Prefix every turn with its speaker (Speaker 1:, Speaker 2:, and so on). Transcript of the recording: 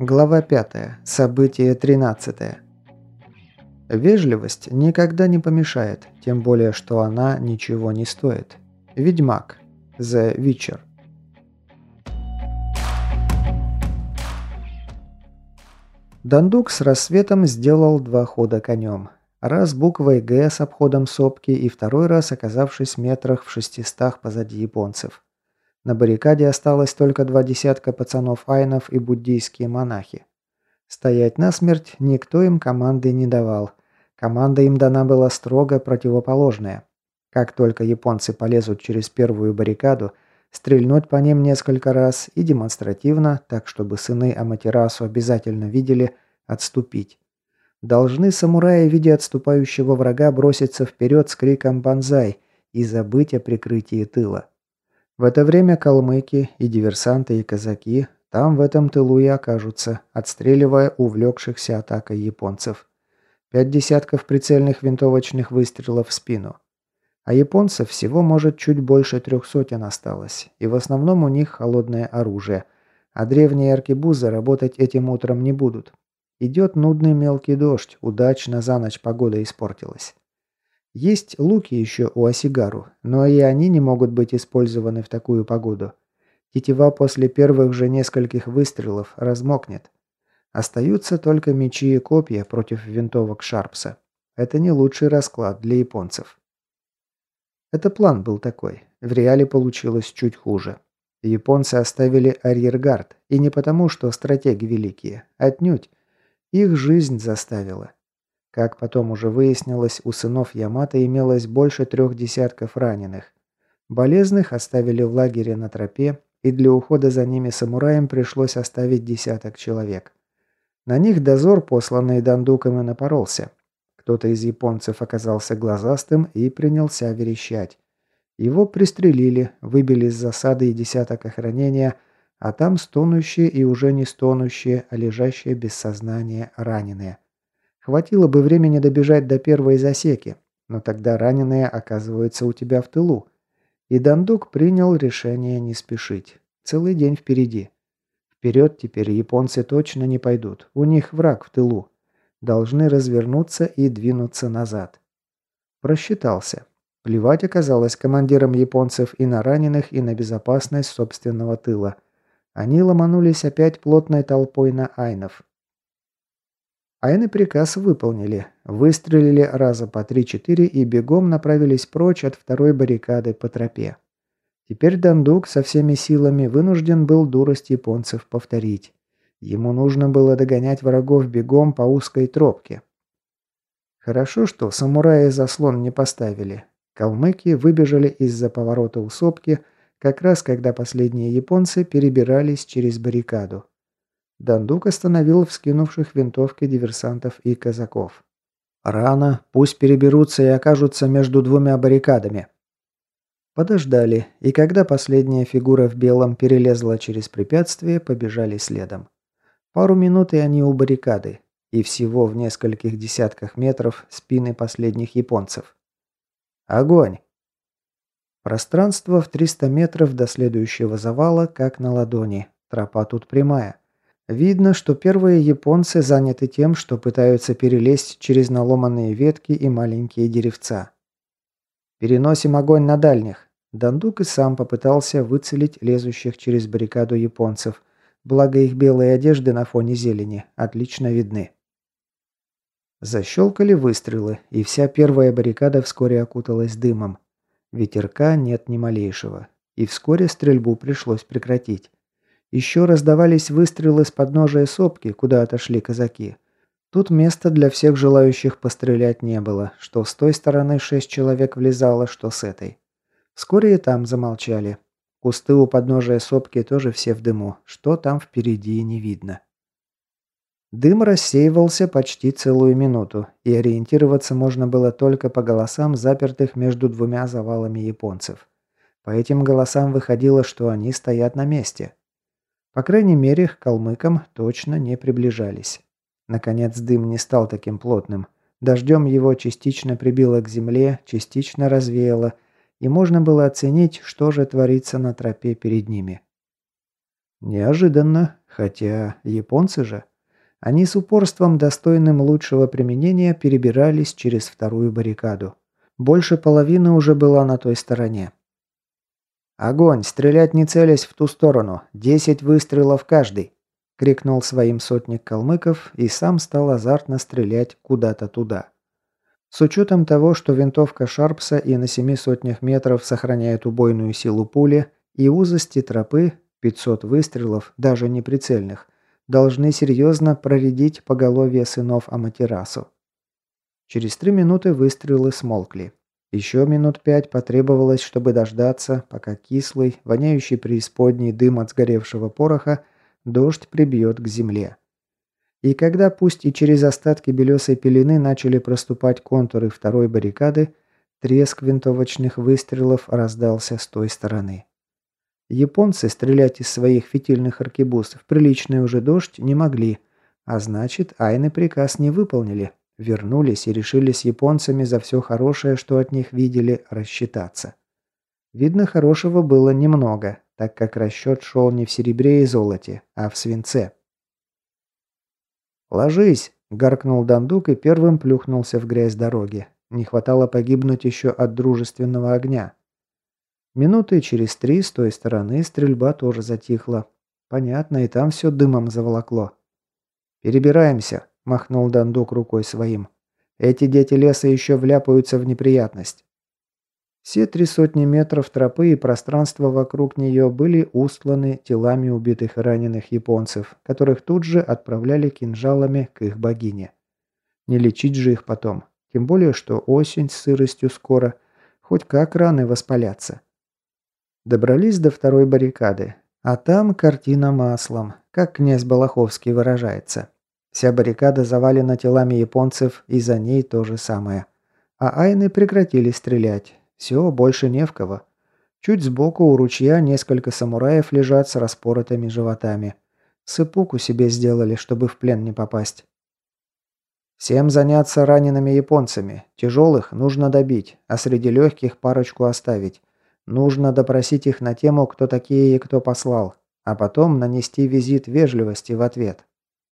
Speaker 1: Глава 5. Событие 13. Вежливость никогда не помешает, тем более, что она ничего не стоит. Ведьмак. The Witcher. Дандук с рассветом сделал два хода конем. Раз буквой «Г» с обходом сопки и второй раз оказавшись метрах в шестистах позади японцев. На баррикаде осталось только два десятка пацанов-айнов и буддийские монахи. Стоять насмерть никто им команды не давал. Команда им дана была строго противоположная. Как только японцы полезут через первую баррикаду, стрельнуть по ним несколько раз и демонстративно, так чтобы сыны Аматерасу обязательно видели, отступить. Должны самураи, видя отступающего врага, броситься вперед с криком «Бонзай!» и забыть о прикрытии тыла. В это время калмыки и диверсанты и казаки там в этом тылу и окажутся, отстреливая увлекшихся атакой японцев. Пять десятков прицельных винтовочных выстрелов в спину. А японцев всего, может, чуть больше трех сотен осталось, и в основном у них холодное оружие, а древние аркебузы работать этим утром не будут. Идет нудный мелкий дождь, удачно за ночь погода испортилась. Есть луки еще у Осигару, но и они не могут быть использованы в такую погоду. Тетива после первых же нескольких выстрелов размокнет. Остаются только мечи и копья против винтовок Шарпса. Это не лучший расклад для японцев. Это план был такой. В реале получилось чуть хуже. Японцы оставили арьергард, и не потому, что стратеги великие, отнюдь. Их жизнь заставила. Как потом уже выяснилось, у сынов Ямато имелось больше трех десятков раненых. Болезных оставили в лагере на тропе, и для ухода за ними самураям пришлось оставить десяток человек. На них дозор, посланный дандуком, напоролся. Кто-то из японцев оказался глазастым и принялся верещать. Его пристрелили, выбили из засады и десяток охранения, а там стонущие и уже не стонущие, а лежащие без сознания раненые. Хватило бы времени добежать до первой засеки, но тогда раненые оказываются у тебя в тылу. И Дандук принял решение не спешить. Целый день впереди. Вперед теперь японцы точно не пойдут. У них враг в тылу. Должны развернуться и двинуться назад. Просчитался. Плевать оказалось командирам японцев и на раненых, и на безопасность собственного тыла. Они ломанулись опять плотной толпой на айнов. Айны приказ выполнили. Выстрелили раза по 3-4 и бегом направились прочь от второй баррикады по тропе. Теперь Дандук со всеми силами вынужден был дурость японцев повторить. Ему нужно было догонять врагов бегом по узкой тропке. Хорошо, что самураи заслон не поставили. Калмыки выбежали из-за поворота усопки, как раз когда последние японцы перебирались через баррикаду. Дандук остановил вскинувших винтовки диверсантов и казаков. «Рано, пусть переберутся и окажутся между двумя баррикадами». Подождали, и когда последняя фигура в белом перелезла через препятствие, побежали следом. Пару минут и они у баррикады, и всего в нескольких десятках метров спины последних японцев. Огонь! Пространство в 300 метров до следующего завала, как на ладони. Тропа тут прямая. Видно, что первые японцы заняты тем, что пытаются перелезть через наломанные ветки и маленькие деревца. «Переносим огонь на дальних». Дандук и сам попытался выцелить лезущих через баррикаду японцев, благо их белые одежды на фоне зелени отлично видны. Защелкали выстрелы, и вся первая баррикада вскоре окуталась дымом. Ветерка нет ни малейшего, и вскоре стрельбу пришлось прекратить. Еще раздавались выстрелы с подножия сопки, куда отошли казаки. Тут места для всех желающих пострелять не было, что с той стороны шесть человек влезало, что с этой. Вскоре и там замолчали. Кусты у подножия сопки тоже все в дыму, что там впереди не видно. Дым рассеивался почти целую минуту, и ориентироваться можно было только по голосам, запертых между двумя завалами японцев. По этим голосам выходило, что они стоят на месте. По крайней мере, к калмыкам точно не приближались. Наконец дым не стал таким плотным. Дождем его частично прибило к земле, частично развеяло, и можно было оценить, что же творится на тропе перед ними. Неожиданно, хотя японцы же. Они с упорством, достойным лучшего применения, перебирались через вторую баррикаду. Больше половины уже была на той стороне. «Огонь! Стрелять не целясь в ту сторону! Десять выстрелов каждый!» – крикнул своим сотник калмыков и сам стал азартно стрелять куда-то туда. С учетом того, что винтовка Шарпса и на семи сотнях метров сохраняет убойную силу пули, и узости тропы 500 выстрелов, даже не прицельных, должны серьезно проредить поголовье сынов Аматерасу. Через три минуты выстрелы смолкли. Еще минут пять потребовалось, чтобы дождаться, пока кислый, воняющий преисподней дым от сгоревшего пороха дождь прибьет к земле. И когда пусть и через остатки белесой пелены начали проступать контуры второй баррикады, треск винтовочных выстрелов раздался с той стороны. Японцы стрелять из своих фитильных аркебуз в приличный уже дождь не могли, а значит, айны приказ не выполнили. Вернулись и решили с японцами за все хорошее, что от них видели, рассчитаться. Видно, хорошего было немного, так как расчет шел не в серебре и золоте, а в свинце. «Ложись!» – гаркнул Дандук и первым плюхнулся в грязь дороги. Не хватало погибнуть еще от дружественного огня. Минуты через три с той стороны стрельба тоже затихла. Понятно, и там все дымом заволокло. «Перебираемся», – махнул Дандук рукой своим. «Эти дети леса еще вляпаются в неприятность». Все три сотни метров тропы и пространство вокруг нее были устланы телами убитых и раненых японцев, которых тут же отправляли кинжалами к их богине. Не лечить же их потом, тем более, что осень с сыростью скоро, хоть как раны воспалятся. Добрались до второй баррикады. А там картина маслом, как князь Балаховский выражается. Вся баррикада завалена телами японцев, и за ней то же самое. А айны прекратили стрелять. Все, больше не в кого. Чуть сбоку у ручья несколько самураев лежат с распоротыми животами. Сыпуку себе сделали, чтобы в плен не попасть. Всем заняться ранеными японцами. Тяжелых нужно добить, а среди легких парочку оставить. Нужно допросить их на тему, кто такие и кто послал, а потом нанести визит вежливости в ответ.